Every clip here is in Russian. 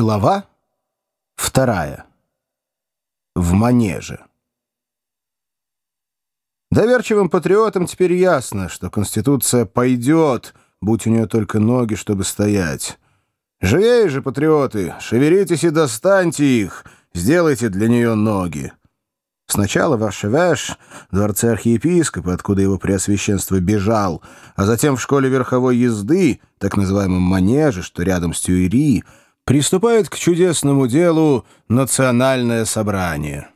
Глава вторая. В манеже. Доверчивым патриотам теперь ясно, что Конституция пойдет, будь у нее только ноги, чтобы стоять. Живее же, патриоты, шевелитесь и достаньте их, сделайте для нее ноги. Сначала в Ашевеш, дворце архиепископа, откуда его преосвященство бежал, а затем в школе верховой езды, так называемом манеже, что рядом с Тюэри, приступает к чудесному делу «Национальное собрание».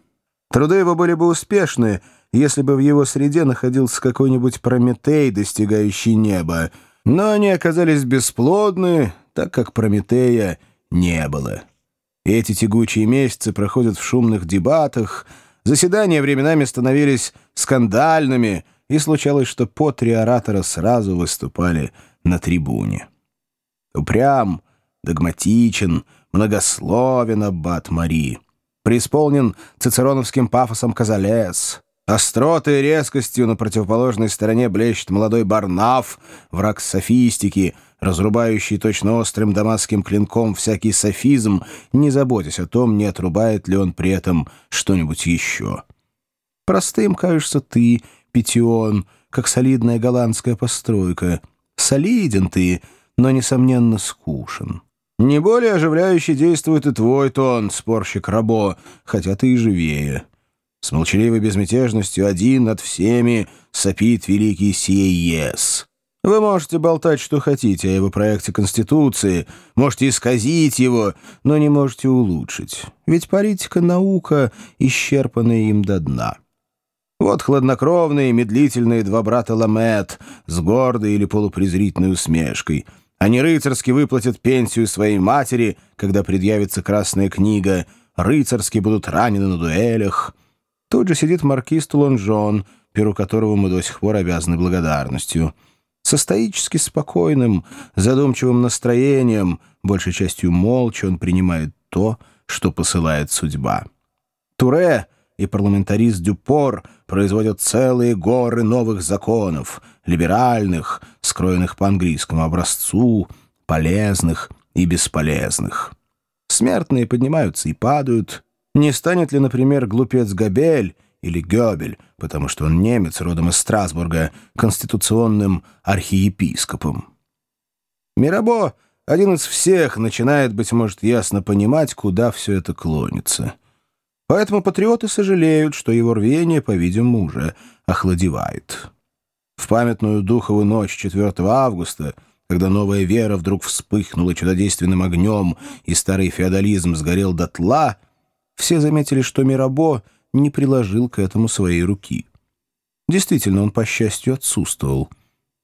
Труды его были бы успешны, если бы в его среде находился какой-нибудь Прометей, достигающий неба, но они оказались бесплодны, так как Прометея не было. Эти тягучие месяцы проходят в шумных дебатах, заседания временами становились скандальными, и случалось, что по три оратора сразу выступали на трибуне. Упрям, догматичен, многословен аббат Мари, преисполнен цицероновским пафосом Казалес, остротой и резкостью на противоположной стороне блещет молодой Барнаф, враг софистики, разрубающий точно острым дамасским клинком всякий софизм, не заботясь о том, не отрубает ли он при этом что-нибудь еще. Простым кажешься ты, Петион, как солидная голландская постройка. Солиден ты, но, несомненно, скушен. Не более оживляюще действует и твой тон, спорщик Рабо, хотя ты и живее. С молчаливой безмятежностью один над всеми сопит великий Сиеес. Вы можете болтать, что хотите о его проекте Конституции, можете исказить его, но не можете улучшить. Ведь политика — наука, исчерпанная им до дна. Вот хладнокровные, медлительные два брата Ламет с гордой или полупрезрительной усмешкой — они рыцарски выплатят пенсию своей матери, когда предъявится красная книга, рыцарски будут ранены на дуэлях. Тут же сидит маркиз Тулонжон, перу которого мы до сих пор обязаны благодарностью. Со стоически спокойным, задумчивым настроением, большей частью молча, он принимает то, что посылает судьба. Туре и парламентарист Дюпор производят целые горы новых законов, либеральных, скроенных по английскому образцу, полезных и бесполезных. Смертные поднимаются и падают. Не станет ли, например, глупец Габель или Гёбель, потому что он немец, родом из Страсбурга, конституционным архиепископом? Мирабо, один из всех, начинает, быть может, ясно понимать, куда все это клонится. Поэтому патриоты сожалеют, что его рвение, по-видимому, уже охладевает. В памятную духовую ночь 4 августа, когда новая вера вдруг вспыхнула чудодейственным огнем и старый феодализм сгорел дотла, все заметили, что Мирабо не приложил к этому своей руки. Действительно, он, по счастью, отсутствовал.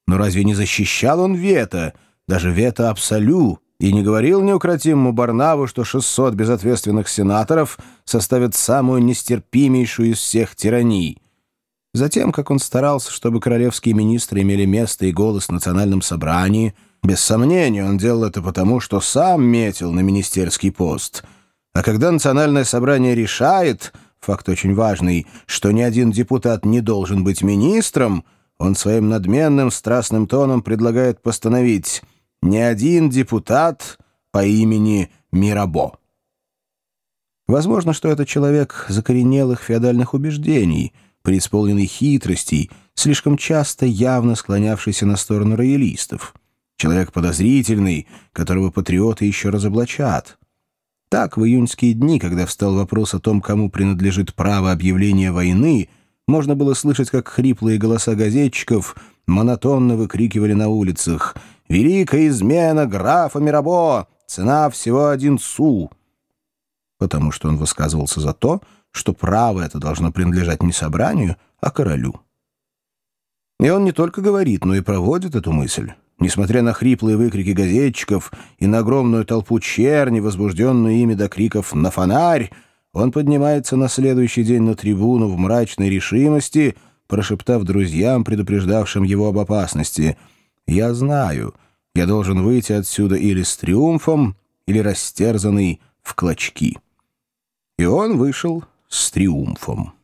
Но разве не защищал он вето, даже вето Абсолю, и не говорил неукротимому Барнаву, что 600 безответственных сенаторов составят самую нестерпимейшую из всех тираний. Затем, как он старался, чтобы королевские министры имели место и голос в национальном собрании, без сомнения он делал это потому, что сам метил на министерский пост. А когда национальное собрание решает, факт очень важный, что ни один депутат не должен быть министром, он своим надменным страстным тоном предлагает постановить – ни один депутат по имени Мирабо. Возможно, что это человек закоренелых феодальных убеждений, преисполненный хитростей, слишком часто явно склонявшийся на сторону роялистов. Человек подозрительный, которого патриоты еще разоблачат. Так, в июньские дни, когда встал вопрос о том, кому принадлежит право объявления войны, можно было слышать, как хриплые голоса газетчиков монотонно выкрикивали на улицах — Великая измена графа Мирабо! Цена всего один су!» Потому что он высказывался за то, что право это должно принадлежать не собранию, а королю. И он не только говорит, но и проводит эту мысль. Несмотря на хриплые выкрики газетчиков и на огромную толпу черни, возбужденную ими до криков «на фонарь», он поднимается на следующий день на трибуну в мрачной решимости, прошептав друзьям, предупреждавшим его об опасности — я знаю, я должен выйти отсюда или с триумфом, или растерзанный в клочки. И он вышел с триумфом.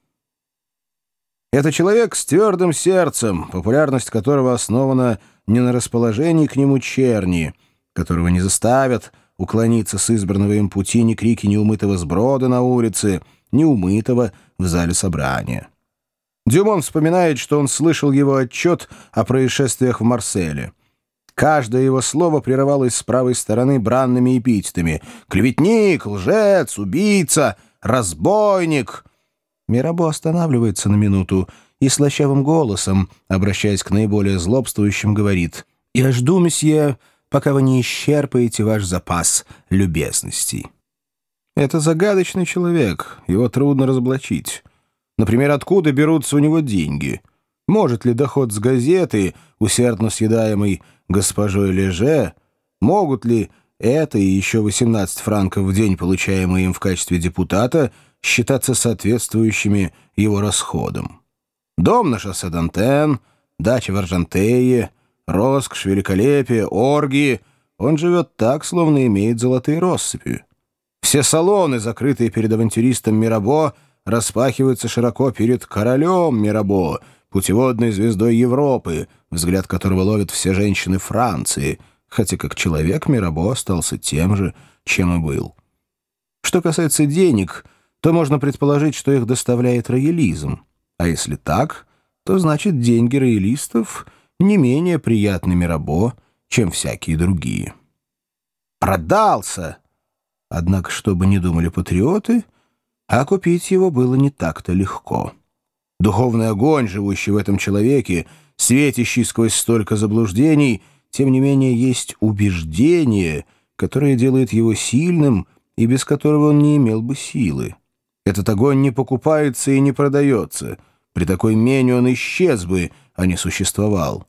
Это человек с твердым сердцем, популярность которого основана не на расположении к нему черни, которого не заставят, уклониться с избранного им пути ни крики неумытого сброда на улице, ни умытого в зале собрания. Дюмон вспоминает, что он слышал его отчет о происшествиях в Марселе. Каждое его слово прерывалось с правой стороны бранными эпитетами. «Клеветник! Лжец! Убийца! Разбойник!» Мирабо останавливается на минуту и слащавым голосом, обращаясь к наиболее злобствующим, говорит «Я жду, месье, пока вы не исчерпаете ваш запас любезностей». Это загадочный человек, его трудно разоблачить. Например, откуда берутся у него деньги? Может ли доход с газеты, усердно съедаемый госпожой Леже, могут ли это и еще 18 франков в день, получаемые им в качестве депутата, считаться соответствующими его расходам? Дом на шоссе Дантен, дача в Аржантее, роскошь, великолепие, оргии — он живет так, словно имеет золотые россыпи. Все салоны, закрытые перед авантюристом Мирабо, распахиваются широко перед королем Мирабо, путеводной звездой Европы, взгляд которого ловят все женщины Франции, хотя как человек Мирабо остался тем же, чем и был. Что касается денег, то можно предположить, что их доставляет роялизм. А если так, то значит деньги роялистов не менее приятны Мирабо, чем всякие другие. «Продался!» Однако, что бы ни думали патриоты, а купить его было не так-то легко. Духовный огонь, живущий в этом человеке, светящий сквозь столько заблуждений, тем не менее есть убеждение, которое делает его сильным и без которого он не имел бы силы. Этот огонь не покупается и не продается. При такой мене он исчез бы, а не существовал.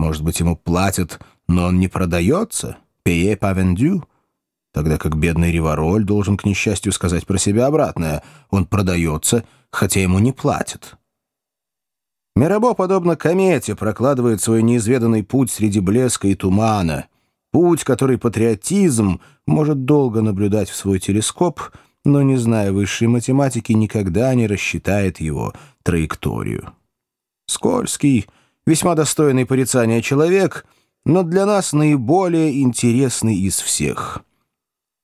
Может быть, ему платят, но он не продается? «Пее vendu?» Тогда как бедный Ривароль должен, к несчастью, сказать про себя обратное. Он продается, хотя ему не платят. Мирабо, подобно комете, прокладывает свой неизведанный путь среди блеска и тумана. Путь, который патриотизм может долго наблюдать в свой телескоп, но, не зная высшей математики, никогда не рассчитает его траекторию. Скользкий, весьма достойный порицания человек, но для нас наиболее интересный из всех.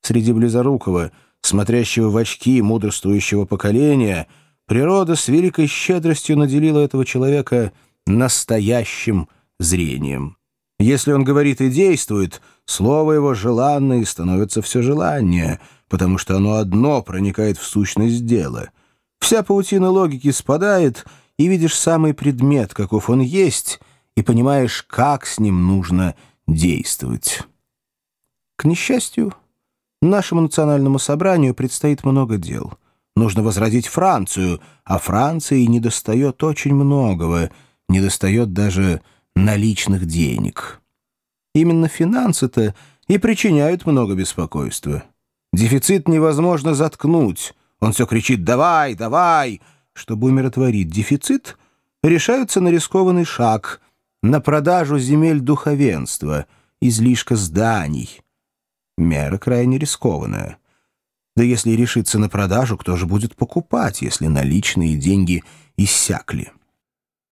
Среди близорукого, смотрящего в очки мудрствующего поколения — Природа с великой щедростью наделила этого человека настоящим зрением. Если он говорит и действует, слово его желанно и становится все желаннее, потому что оно одно проникает в сущность дела. Вся паутина логики спадает, и видишь самый предмет, каков он есть, и понимаешь, как с ним нужно действовать. К несчастью, нашему национальному собранию предстоит много дел — Нужно возродить Францию, а Франции недостает очень многого, недостает даже наличных денег. Именно финансы-то и причиняют много беспокойства. Дефицит невозможно заткнуть. Он все кричит «давай, давай!» Чтобы умиротворить дефицит, решаются на рискованный шаг — на продажу земель духовенства, излишка зданий. Мера крайне рискованная. Да если решиться на продажу, кто же будет покупать, если наличные деньги иссякли?